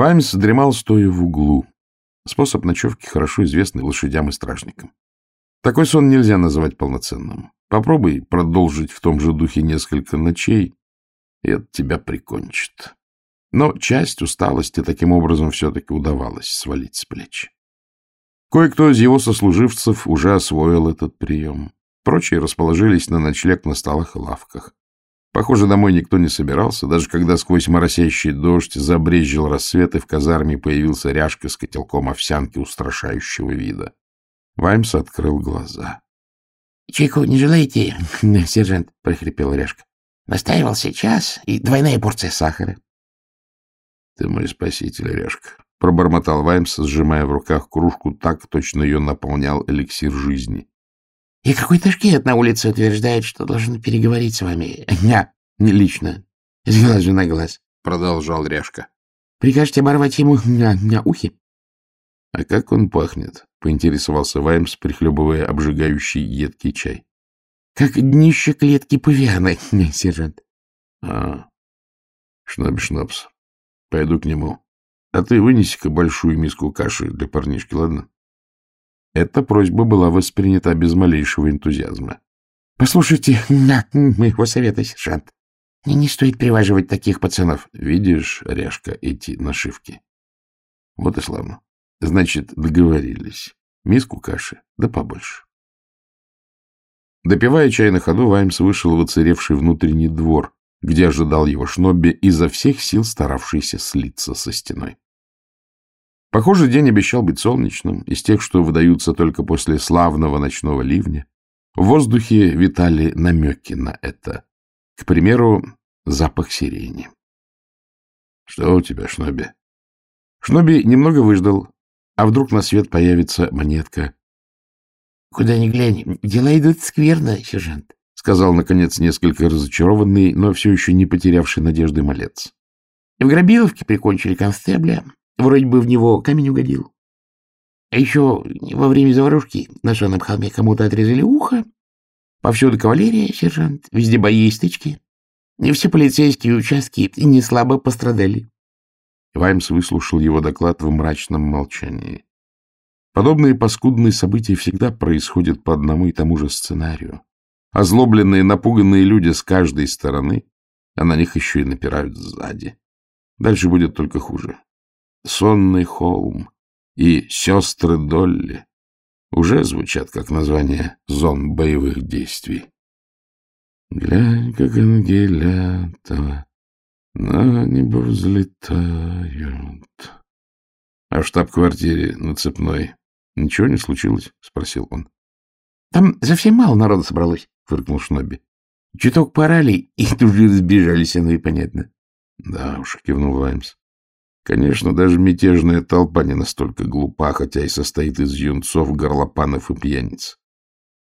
Ваймс дремал, стоя в углу. Способ ночевки хорошо известный лошадям и стражникам. Такой сон нельзя называть полноценным. Попробуй продолжить в том же духе несколько ночей, и это тебя прикончит. Но часть усталости таким образом все-таки удавалось свалить с плеч. Кое-кто из его сослуживцев уже освоил этот прием. Прочие расположились на ночлег на столах и лавках. Похоже, домой никто не собирался, даже когда сквозь моросящий дождь забрезжил рассвет, и в казарме появился ряжка с котелком овсянки устрашающего вида. Ваймс открыл глаза. — Чайку не желаете, сержант? — прохрипел ряжка. — Настаивал сейчас, и двойная порция сахара. — Ты мой спаситель, ряжка, — пробормотал Ваймс, сжимая в руках кружку так, точно ее наполнял эликсир жизни. — И какой-то шкет на улице утверждает, что должен переговорить с вами. Я, не лично, с глазу на глаз, — продолжал Ряшка. — Прикажете оборвать ему на, на ухи? — А как он пахнет? — поинтересовался Ваймс, прихлебывая обжигающий едкий чай. — Как днище клетки павиана, сержант. — А, шнобиш-шнобс. Пойду к нему. А ты вынеси-ка большую миску каши для парнишки, ладно? Эта просьба была воспринята без малейшего энтузиазма. — Послушайте, моего совета, сержант. Мне не стоит приваживать таких пацанов. Видишь, Ряшка, эти нашивки? Вот и славно. Значит, договорились. Миску каши, да побольше. Допивая чай на ходу, Ваймс вышел в оцаревший внутренний двор, где ожидал его Шнобби, изо всех сил старавшийся слиться со стеной. Похоже, день обещал быть солнечным, из тех, что выдаются только после славного ночного ливня. В воздухе витали намеки на это. К примеру, запах сирени. — Что у тебя, Шноби? Шноби немного выждал. А вдруг на свет появится монетка? — Куда ни глянь, дела идут скверно, сержант, — сказал, наконец, несколько разочарованный, но все еще не потерявший надежды малец. — В Грабиловке прикончили констебля, Вроде бы в него камень угодил. А еще во время заварушки на Шаном холме кому-то отрезали ухо. Повсюду кавалерия, сержант, везде бои и стычки. И все полицейские участки не слабо пострадали. Ваймс выслушал его доклад в мрачном молчании. Подобные паскудные события всегда происходят по одному и тому же сценарию. Озлобленные, напуганные люди с каждой стороны, а на них еще и напирают сзади. Дальше будет только хуже. Сонный холм и сестры Долли уже звучат как название зон боевых действий. Глянь, как ангелята на небо взлетают. А в штаб-квартире на Цепной ничего не случилось? — спросил он. — Там совсем мало народа собралось, — фыркнул Шноби. — Чуток порали, и тут же разбежались, оно и понятно. — Да уж, — кивнул Ваймс. Конечно, даже мятежная толпа не настолько глупа, хотя и состоит из юнцов, горлопанов и пьяниц.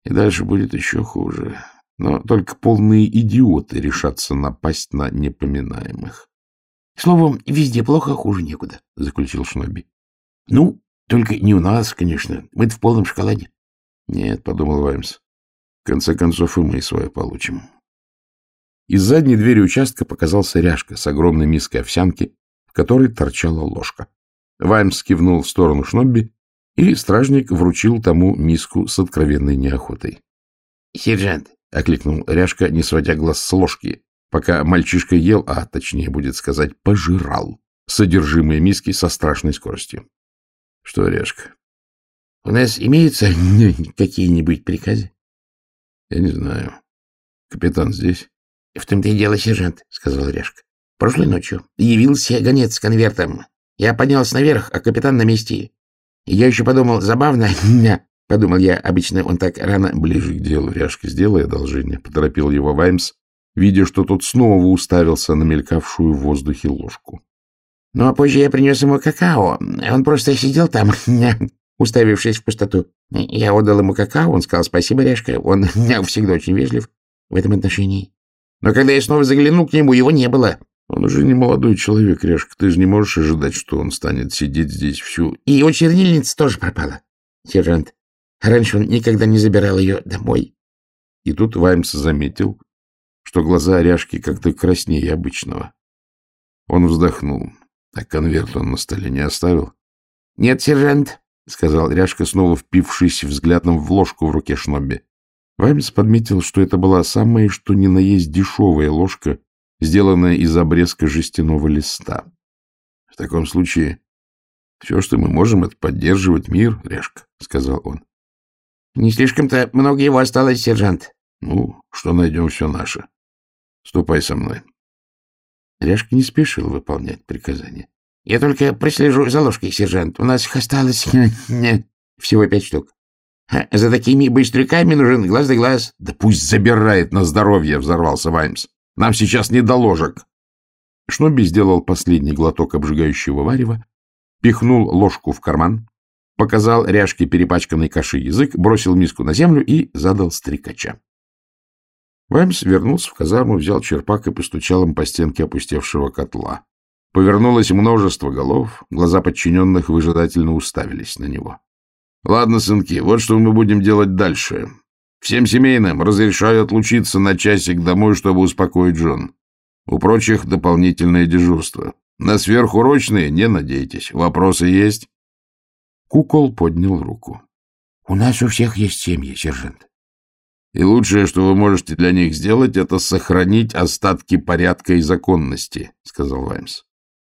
И дальше будет еще хуже. Но только полные идиоты решатся напасть на непоминаемых. — Словом, везде плохо, хуже некуда, — заключил Шноби. — Ну, только не у нас, конечно. Мы-то в полном шоколаде. — Нет, — подумал Ваймс. — В конце концов, и мы свое получим. Из задней двери участка показался ряжка с огромной миской овсянки, которой торчала ложка. Ваймс кивнул в сторону Шнобби, и стражник вручил тому миску с откровенной неохотой. — Сержант, — окликнул Ряшка, не сводя глаз с ложки, пока мальчишка ел, а, точнее будет сказать, пожирал содержимое миски со страшной скоростью. — Что, Ряшка? — У нас имеются какие-нибудь приказы? — Я не знаю. Капитан здесь? — В том-то и дело, сержант, — сказал Ряшка. Прошлой ночью явился гонец с конвертом. Я поднялся наверх, а капитан на месте. И я еще подумал, забавно, подумал я, обычно он так рано... Ближе к делу, Ряшка, сделай одолжение, поторопил его Ваймс, видя, что тот снова уставился на мелькавшую в воздухе ложку. Ну, а позже я принес ему какао. Он просто сидел там, уставившись в пустоту. Я отдал ему какао, он сказал спасибо, Ряшка. Он всегда очень вежлив в этом отношении. Но когда я снова заглянул к нему, его не было. Он уже не молодой человек, Решка. Ты же не можешь ожидать, что он станет сидеть здесь всю... И его чернильница тоже пропала, сержант. Раньше он никогда не забирал ее домой. И тут Ваймс заметил, что глаза Ряшки как-то краснее обычного. Он вздохнул. А конверт он на столе не оставил? — Нет, сержант, — сказал Ряшка, снова впившись взглядом в ложку в руке Шнобби. Ваймс подметил, что это была самая что ни на есть дешевая ложка, сделанная из обрезка жестяного листа. — В таком случае все, что мы можем, это поддерживать мир, Ряшка, — сказал он. — Не слишком-то много его осталось, сержант. — Ну, что найдем, все наше. Ступай со мной. Ряшка не спешил выполнять приказание. — Я только прослежу за ложкой, сержант. У нас их осталось всего пять штук. А за такими быстряками нужен глаз да глаз. — Да пусть забирает на здоровье, — взорвался Ваймс. — Нам сейчас не до ложек. Шноби сделал последний глоток обжигающего варева, пихнул ложку в карман, показал ряжке перепачканной каши язык, бросил миску на землю и задал стрекача. Ваймс вернулся в казарму, взял черпак и постучал им по стенке опустевшего котла. Повернулось множество голов, глаза подчиненных выжидательно уставились на него. — Ладно, сынки, вот что мы будем делать дальше. Всем семейным разрешаю отлучиться на часик домой, чтобы успокоить Джон. У прочих дополнительное дежурство. На сверхурочные не надейтесь. Вопросы есть? Кукол поднял руку. — У нас у всех есть семьи, сержант. И лучшее, что вы можете для них сделать, это сохранить остатки порядка и законности, — сказал Ваймс.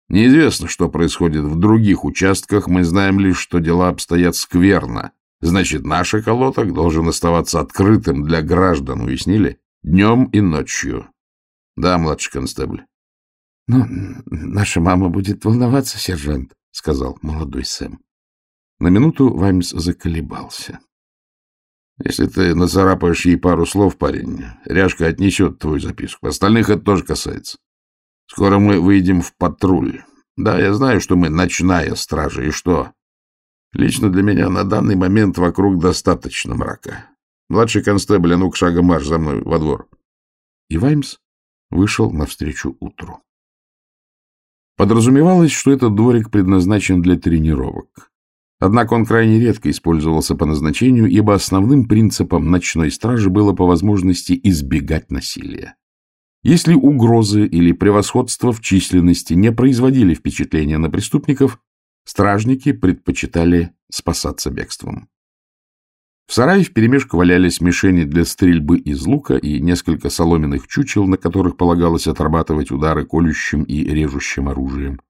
Неизвестно, что происходит в других участках, мы знаем лишь, что дела обстоят скверно. Значит, наш околоток должен оставаться открытым для граждан, уяснили? Днем и ночью. Да, младший констебль. — Ну, наша мама будет волноваться, сержант, — сказал молодой Сэм. На минуту Ваймс заколебался. Если ты нацарапаешь ей пару слов, парень, Ряшка отнесет твою записку. Остальных это тоже касается. Скоро мы выйдем в патруль. Да, я знаю, что мы ночная стража, и что? Лично для меня на данный момент вокруг достаточно мрака. Младший констебль, а ну-ка шагом марш за мной во двор. И Ваймс вышел навстречу утру. Подразумевалось, что этот дворик предназначен для тренировок. Однако он крайне редко использовался по назначению, ибо основным принципом ночной стражи было по возможности избегать насилия. Если угрозы или превосходство в численности не производили впечатления на преступников, стражники предпочитали спасаться бегством. В сарае вперемешку валялись мишени для стрельбы из лука и несколько соломенных чучел, на которых полагалось отрабатывать удары колющим и режущим оружием.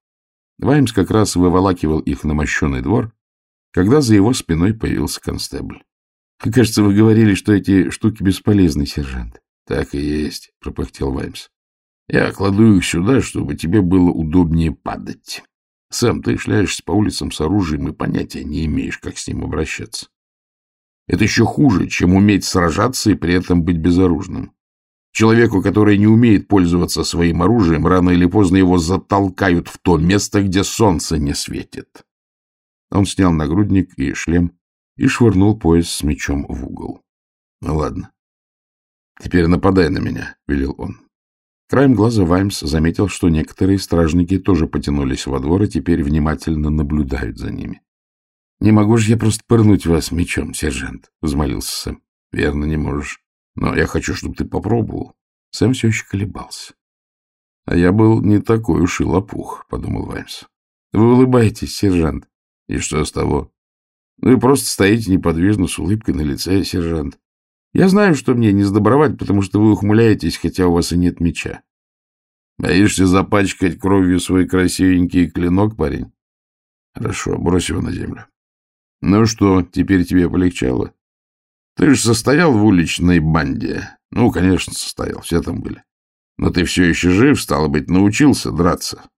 Ваймс как раз выволакивал их на мощеный двор, когда за его спиной появился констебль. — Кажется, вы говорили, что эти штуки бесполезны, сержант. — Так и есть, — пропыхтел Ваймс. — Я кладу их сюда, чтобы тебе было удобнее падать. Сэм, ты шляешься по улицам с оружием и понятия не имеешь, как с ним обращаться. Это еще хуже, чем уметь сражаться и при этом быть безоружным. Человеку, который не умеет пользоваться своим оружием, рано или поздно его затолкают в то место, где солнце не светит. Он снял нагрудник и шлем и швырнул пояс с мечом в угол. — Ну ладно. — Теперь нападай на меня, — велел он. Краем глаза Ваймс заметил, что некоторые стражники тоже потянулись во двор и теперь внимательно наблюдают за ними. — Не могу же я просто пырнуть вас мечом, сержант, — взмолился Сэм. — Верно, не можешь. Но я хочу, чтобы ты попробовал. Сэм все еще колебался. — А я был не такой уж и лопух, — подумал Ваймс. — Вы улыбаетесь, сержант. И что с того? Вы просто стоите неподвижно с улыбкой на лице, сержант. Я знаю, что мне не сдобровать, потому что вы ухмыляетесь, хотя у вас и нет меча. Боишься запачкать кровью свой красивенький клинок, парень? Хорошо, брось его на землю. Ну что, теперь тебе полегчало? Ты же состоял в уличной банде. Ну, конечно, состоял, все там были. Но ты все еще жив, стало быть, научился драться.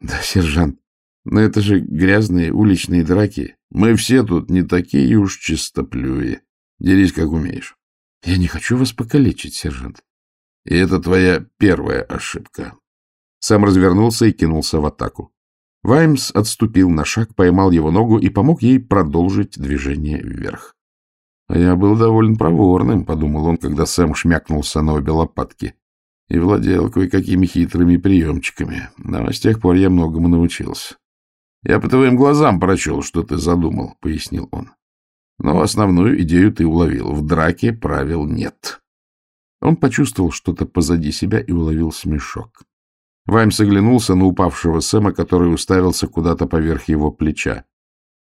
Да, сержант, но это же грязные уличные драки. Мы все тут не такие уж чистоплюи. Дерись, как умеешь. Я не хочу вас покалечить, сержант. И это твоя первая ошибка. Сам развернулся и кинулся в атаку. Ваймс отступил на шаг, поймал его ногу и помог ей продолжить движение вверх. А я был довольно проворным, — подумал он, когда Сэм шмякнулся на обе лопатки, и владел кое-какими хитрыми приемчиками. Но с тех пор я многому научился. Я по твоим глазам прочел, что ты задумал, — пояснил он. Но основную идею ты уловил. В драке правил нет. Он почувствовал что-то позади себя и уловил смешок. Ваймс оглянулся на упавшего Сэма, который уставился куда-то поверх его плеча.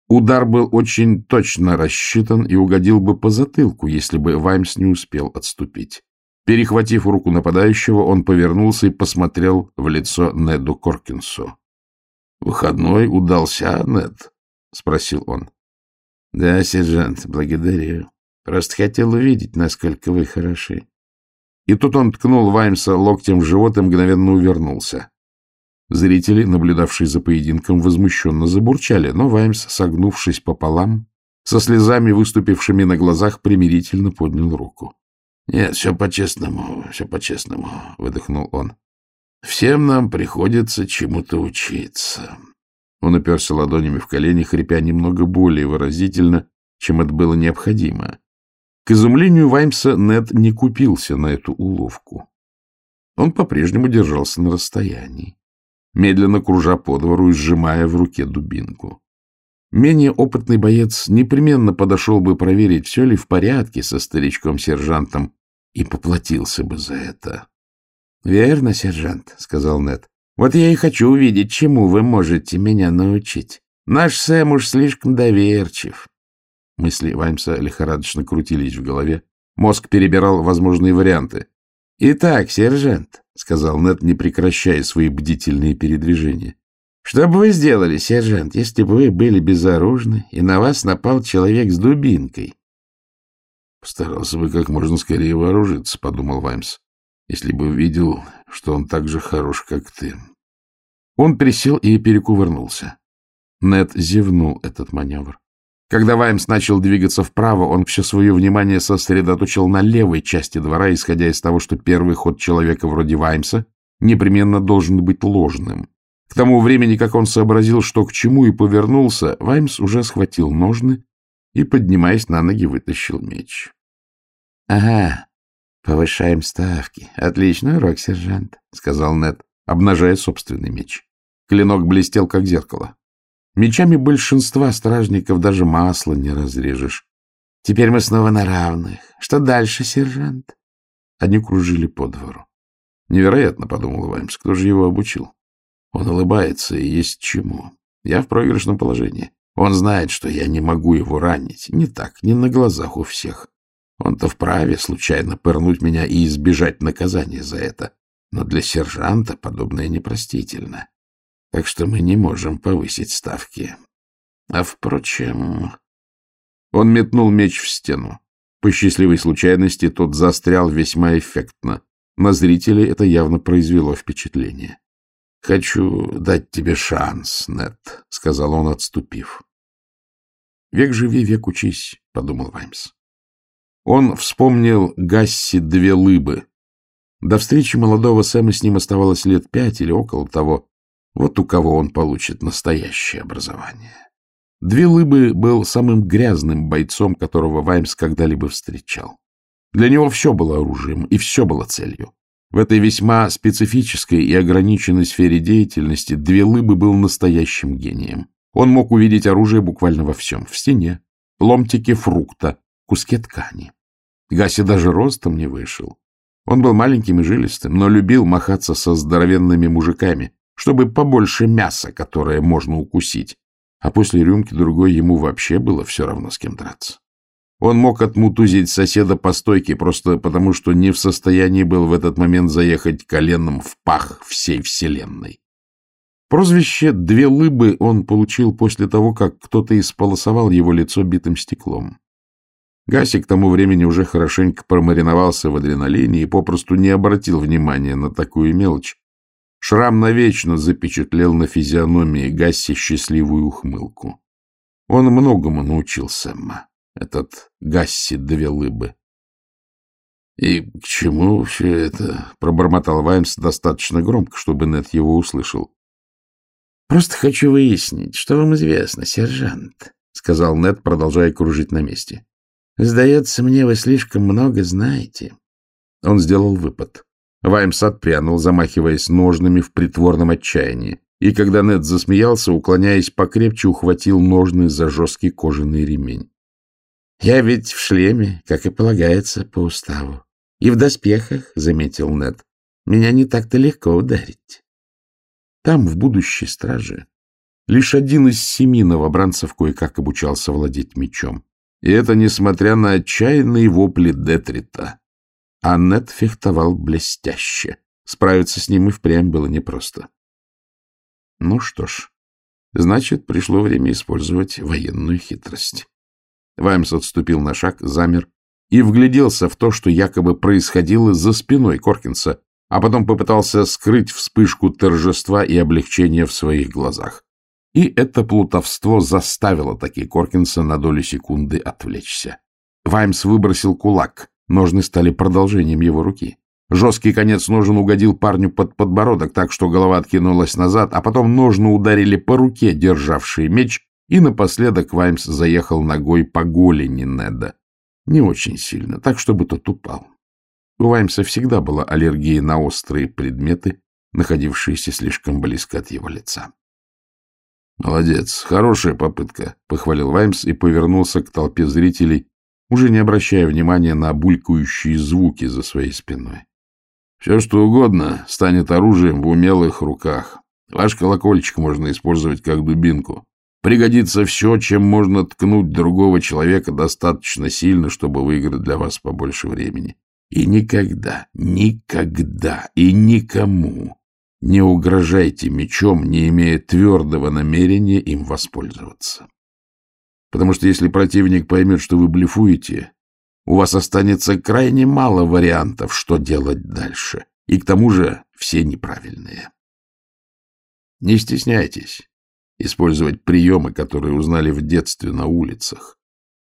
Удар был очень точно рассчитан и угодил бы по затылку, если бы Ваймс не успел отступить. Перехватив руку нападающего, он повернулся и посмотрел в лицо Неду Коркинсу. — Выходной удался, Нед? — спросил он. — Да, сержант, благодарю. Просто хотел увидеть, насколько вы хороши. И тут он ткнул Ваймса локтем в живот и мгновенно увернулся. Зрители, наблюдавшие за поединком, возмущенно забурчали, но Ваймс, согнувшись пополам, со слезами, выступившими на глазах, примирительно поднял руку. — Нет, все по-честному, все по-честному, — выдохнул он. — Всем нам приходится чему-то учиться. Он уперся ладонями в колени, хрипя немного более выразительно, чем это было необходимо. К изумлению Ваймса Нед не купился на эту уловку. Он по-прежнему держался на расстоянии, медленно кружа по двору и сжимая в руке дубинку. Менее опытный боец непременно подошел бы проверить, все ли в порядке со старичком-сержантом, и поплатился бы за это. — Верно, сержант, — сказал Нед. — Вот я и хочу увидеть, чему вы можете меня научить. Наш Сэм уж слишком доверчив. Мысли Ваймса лихорадочно крутились в голове. Мозг перебирал возможные варианты. — Итак, сержант, — сказал Нед, не прекращая свои бдительные передвижения. — Что бы вы сделали, сержант, если бы вы были безоружны, и на вас напал человек с дубинкой? — Постарался бы как можно скорее вооружиться, — подумал Ваймс если бы увидел, что он так же хорош, как ты. Он присел и перекувырнулся. Нед зевнул этот маневр. Когда Ваймс начал двигаться вправо, он все свое внимание сосредоточил на левой части двора, исходя из того, что первый ход человека вроде Ваймса непременно должен быть ложным. К тому времени, как он сообразил, что к чему, и повернулся, Ваймс уже схватил ножны и, поднимаясь на ноги, вытащил меч. — Ага, Повышаем ставки. Отличный урок, сержант, — сказал Нед, обнажая собственный меч. Клинок блестел, как зеркало. Мечами большинства стражников даже масло не разрежешь. Теперь мы снова на равных. Что дальше, сержант? Они кружили по двору. Невероятно, — подумал Ваймс, — кто же его обучил? Он улыбается, и есть чему. Я в проигрышном положении. Он знает, что я не могу его ранить. Не так, не на глазах у всех. Он-то вправе случайно пырнуть меня и избежать наказания за это. Но для сержанта подобное непростительно. Так что мы не можем повысить ставки. А, впрочем... Он метнул меч в стену. По счастливой случайности тот застрял весьма эффектно. На зрителей это явно произвело впечатление. — Хочу дать тебе шанс, Нет, сказал он, отступив. — Век живи, век учись, — подумал Ваймс. Он вспомнил Гасси две лыбы. До встречи молодого Сэма с ним оставалось лет пять или около того. Вот у кого он получит настоящее образование. Две лыбы был самым грязным бойцом, которого Ваймс когда-либо встречал. Для него все было оружием, и все было целью. В этой весьма специфической и ограниченной сфере деятельности Две Лыбы был настоящим гением. Он мог увидеть оружие буквально во всем. В стене, ломтике фрукта, куске ткани. Гаси даже ростом не вышел. Он был маленьким и жилистым, но любил махаться со здоровенными мужиками, чтобы побольше мяса, которое можно укусить. А после рюмки другой ему вообще было все равно с кем драться. Он мог отмутузить соседа по стойке просто потому, что не в состоянии был в этот момент заехать коленом в пах всей вселенной. Прозвище «Две лыбы» он получил после того, как кто-то исполосовал его лицо битым стеклом. Гаси к тому времени уже хорошенько промариновался в адреналине и попросту не обратил внимания на такую мелочь. Шрам навечно запечатлел на физиономии Гасси счастливую ухмылку. Он многому научился, Эмма, этот Гасси две лыбы. — И к чему все это? — пробормотал Ваймс достаточно громко, чтобы Нет его услышал. — Просто хочу выяснить, что вам известно, сержант, — сказал Нет, продолжая кружить на месте. Сдается мне, вы слишком много знаете. Он сделал выпад. Ваймс отпрянул, замахиваясь ножными в притворном отчаянии. И когда Нед засмеялся, уклоняясь покрепче, ухватил ножны за жесткий кожаный ремень. — Я ведь в шлеме, как и полагается по уставу. И в доспехах, — заметил Нед. — Меня не так-то легко ударить. там, в будущей страже, лишь один из семи новобранцев кое-как обучался владеть мечом. И это несмотря на отчаянные вопли Детрита. Аннет фехтовал блестяще. Справиться с ним и впрямь было непросто. Ну что ж, значит, пришло время использовать военную хитрость. Ваймс отступил на шаг, замер и вгляделся в то, что якобы происходило за спиной Коркинса, а потом попытался скрыть вспышку торжества и облегчения в своих глазах. И это плутовство заставило таки Коркинса на долю секунды отвлечься. Ваймс выбросил кулак, ножны стали продолжением его руки. Жесткий конец ножен угодил парню под подбородок, так что голова откинулась назад, а потом ножны ударили по руке, державшей меч, и напоследок Ваймс заехал ногой по голени Неда. Не очень сильно, так, чтобы тот упал. У Ваймса всегда была аллергия на острые предметы, находившиеся слишком близко от его лица. «Молодец, хорошая попытка», — похвалил Ваймс и повернулся к толпе зрителей, уже не обращая внимания на булькающие звуки за своей спиной. «Все, что угодно, станет оружием в умелых руках. Ваш колокольчик можно использовать как дубинку. Пригодится все, чем можно ткнуть другого человека достаточно сильно, чтобы выиграть для вас побольше времени. И никогда, никогда и никому не угрожайте мечом, не имея твердого намерения им воспользоваться. Потому что если противник поймет, что вы блефуете, у вас останется крайне мало вариантов, что делать дальше. И к тому же все неправильные. Не стесняйтесь использовать приемы, которые узнали в детстве на улицах,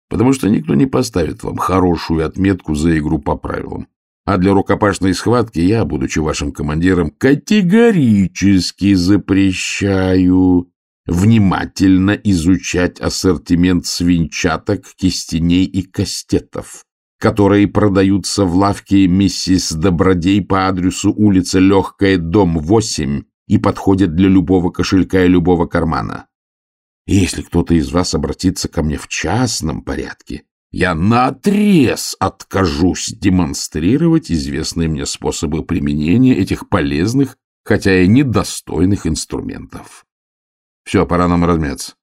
потому что никто не поставит вам хорошую отметку за игру по правилам. А для рукопашной схватки я, будучи вашим командиром, категорически запрещаю внимательно изучать ассортимент свинчаток, кистеней и кастетов, которые продаются в лавке миссис Добродей по адресу улица Легкая, дом 8, и подходят для любого кошелька и любого кармана. И если кто-то из вас обратится ко мне в частном порядке, я наотрез откажусь демонстрировать известные мне способы применения этих полезных, хотя и недостойных инструментов. Все, пора нам размяться.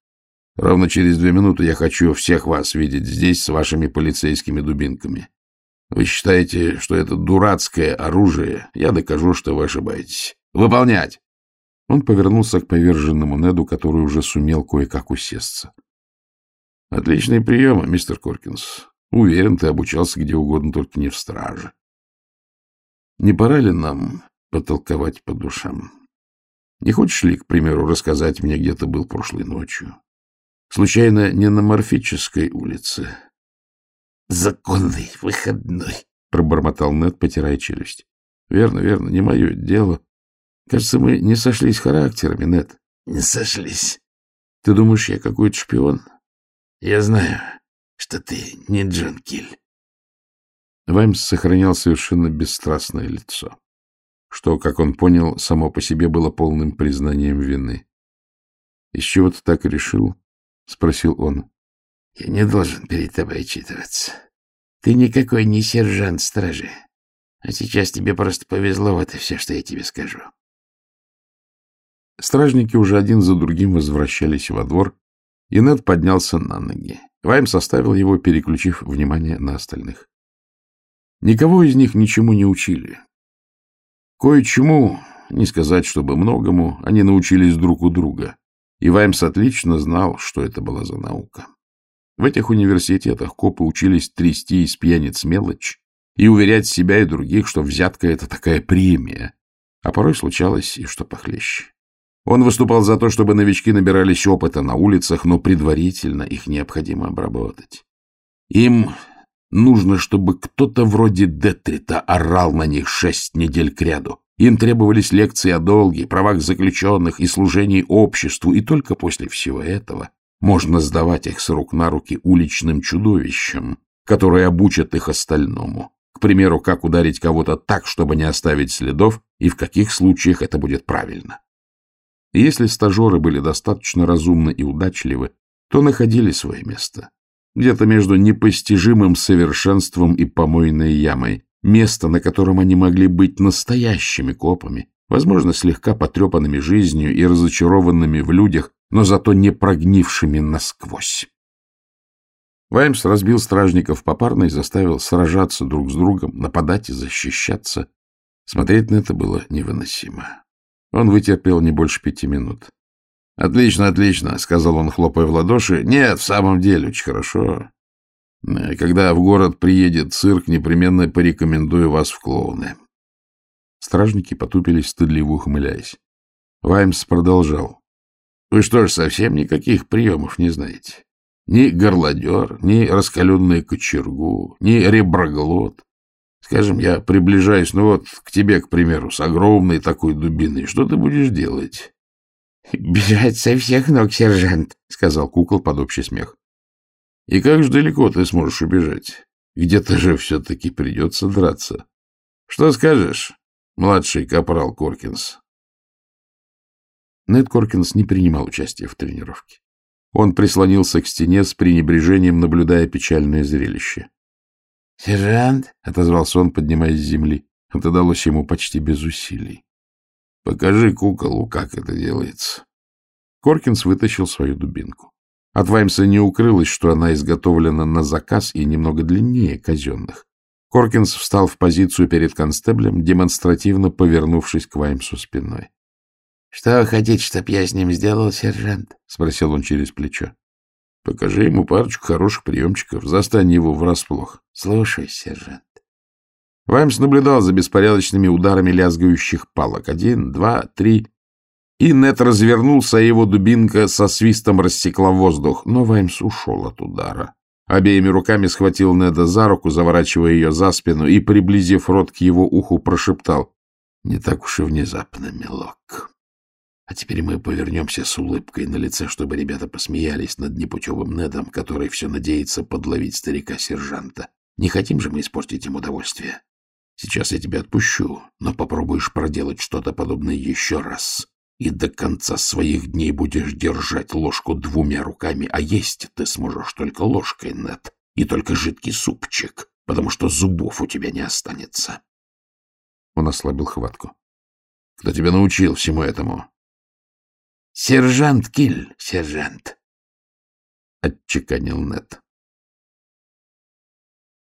Ровно через две минуты я хочу всех вас видеть здесь с вашими полицейскими дубинками. Вы считаете, что это дурацкое оружие? Я докажу, что вы ошибаетесь. Выполнять! Он повернулся к поверженному Неду, который уже сумел кое-как усесться. — Отличные приемы, мистер Коркинс. Уверен, ты обучался где угодно, только не в страже. Не пора ли нам потолковать по душам? Не хочешь ли, к примеру, рассказать мне, где ты был прошлой ночью? Случайно не на Морфической улице? — Законный выходной, — пробормотал Нед, потирая челюсть. — Верно, верно, не мое дело. Кажется, мы не сошлись характерами, Нет. Не сошлись. Ты думаешь, я какой-то шпион? Я знаю, что ты не Джон Киль. Ваймс сохранял совершенно бесстрастное лицо, что, как он понял, само по себе было полным признанием вины. — Из чего ты так решил? — спросил он. — Я не должен перед тобой отчитываться. Ты никакой не сержант стражи. А сейчас тебе просто повезло, вот и все, что я тебе скажу. Стражники уже один за другим возвращались во двор, и Нед поднялся на ноги. Вайм составил его, переключив внимание на остальных. Никого из них ничему не учили. Кое-чему, не сказать, чтобы многому, они научились друг у друга, и Ваймс отлично знал, что это была за наука. В этих университетах копы учились трясти из пьяниц мелочь и уверять себя и других, что взятка — это такая премия, а порой случалось и что похлеще. Он выступал за то, чтобы новички набирались опыта на улицах, но предварительно их необходимо обработать. Им нужно, чтобы кто-то вроде Детрита орал на них шесть недель кряду. Им требовались лекции о долге, правах заключенных и служении обществу, и только после всего этого можно сдавать их с рук на руки уличным чудовищам, которые обучат их остальному. К примеру, как ударить кого-то так, чтобы не оставить следов, и в каких случаях это будет правильно. Если стажеры были достаточно разумны и удачливы, то находили свое место. Где-то между непостижимым совершенством и помойной ямой. Место, на котором они могли быть настоящими копами, возможно, слегка потрепанными жизнью и разочарованными в людях, но зато не прогнившими насквозь. Ваймс разбил стражников попарно и заставил сражаться друг с другом, нападать и защищаться. Смотреть на это было невыносимо. Он вытерпел не больше пяти минут. — Отлично, отлично, — сказал он, хлопая в ладоши. — Нет, в самом деле, очень хорошо. Когда в город приедет цирк, непременно порекомендую вас в клоуны. Стражники потупились, стыдливо ухмыляясь. Ваймс продолжал. — Вы что ж, совсем никаких приемов не знаете? Ни горлодер, ни раскаленную кочергу, ни реброглот. Скажем, я приближаюсь, ну вот, к тебе, к примеру, с огромной такой дубиной. Что ты будешь делать? — Бежать со всех ног, сержант, — сказал кукол под общий смех. — И как же далеко ты сможешь убежать? Где-то же все-таки придется драться. Что скажешь, младший капрал Коркинс? Нед Коркинс не принимал участия в тренировке. Он прислонился к стене с пренебрежением, наблюдая печальное зрелище. — Сержант, — отозвался он, поднимаясь с земли. Это далось ему почти без усилий. — Покажи куколу, как это делается. Коркинс вытащил свою дубинку. От Ваймса не укрылось, что она изготовлена на заказ и немного длиннее казенных. Коркинс встал в позицию перед констеблем, демонстративно повернувшись к Ваймсу спиной. — Что вы хотите, чтоб я с ним сделал, сержант? — спросил он через плечо. — Покажи ему парочку хороших приемчиков. Застань его врасплох. — Слушай, сержант. Ваймс наблюдал за беспорядочными ударами лязгающих палок. Один, два, три. И Нет развернулся, а его дубинка со свистом рассекла воздух. Но Ваймс ушел от удара. Обеими руками схватил Неда за руку, заворачивая ее за спину, и, приблизив рот к его уху, прошептал. — Не так уж и внезапно, милок. А теперь мы повернемся с улыбкой на лице, чтобы ребята посмеялись над непутевым Недом, который все надеется подловить старика-сержанта. Не хотим же мы испортить им удовольствие. Сейчас я тебя отпущу, но попробуешь проделать что-то подобное еще раз, и до конца своих дней будешь держать ложку двумя руками, а есть ты сможешь только ложкой, Нед, и только жидкий супчик, потому что зубов у тебя не останется. Он ослабил хватку. — Кто тебя научил всему этому? — Сержант Киль, сержант, — отчеканил Нет.